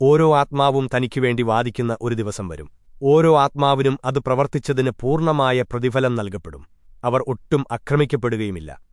ഓരോ ആത്മാവും തനിക്കുവേണ്ടി വാദിക്കുന്ന ഒരു ദിവസം വരും. ഓരോ ആത്മാവിനും അത് പ്രവർത്തിച്ചതിന് പൂർണമായ പ്രതിഫലം നൽകപ്പെടും. അവർ ഒട്ടും അക്രമിക്കപ്പെടുകയുമില്ല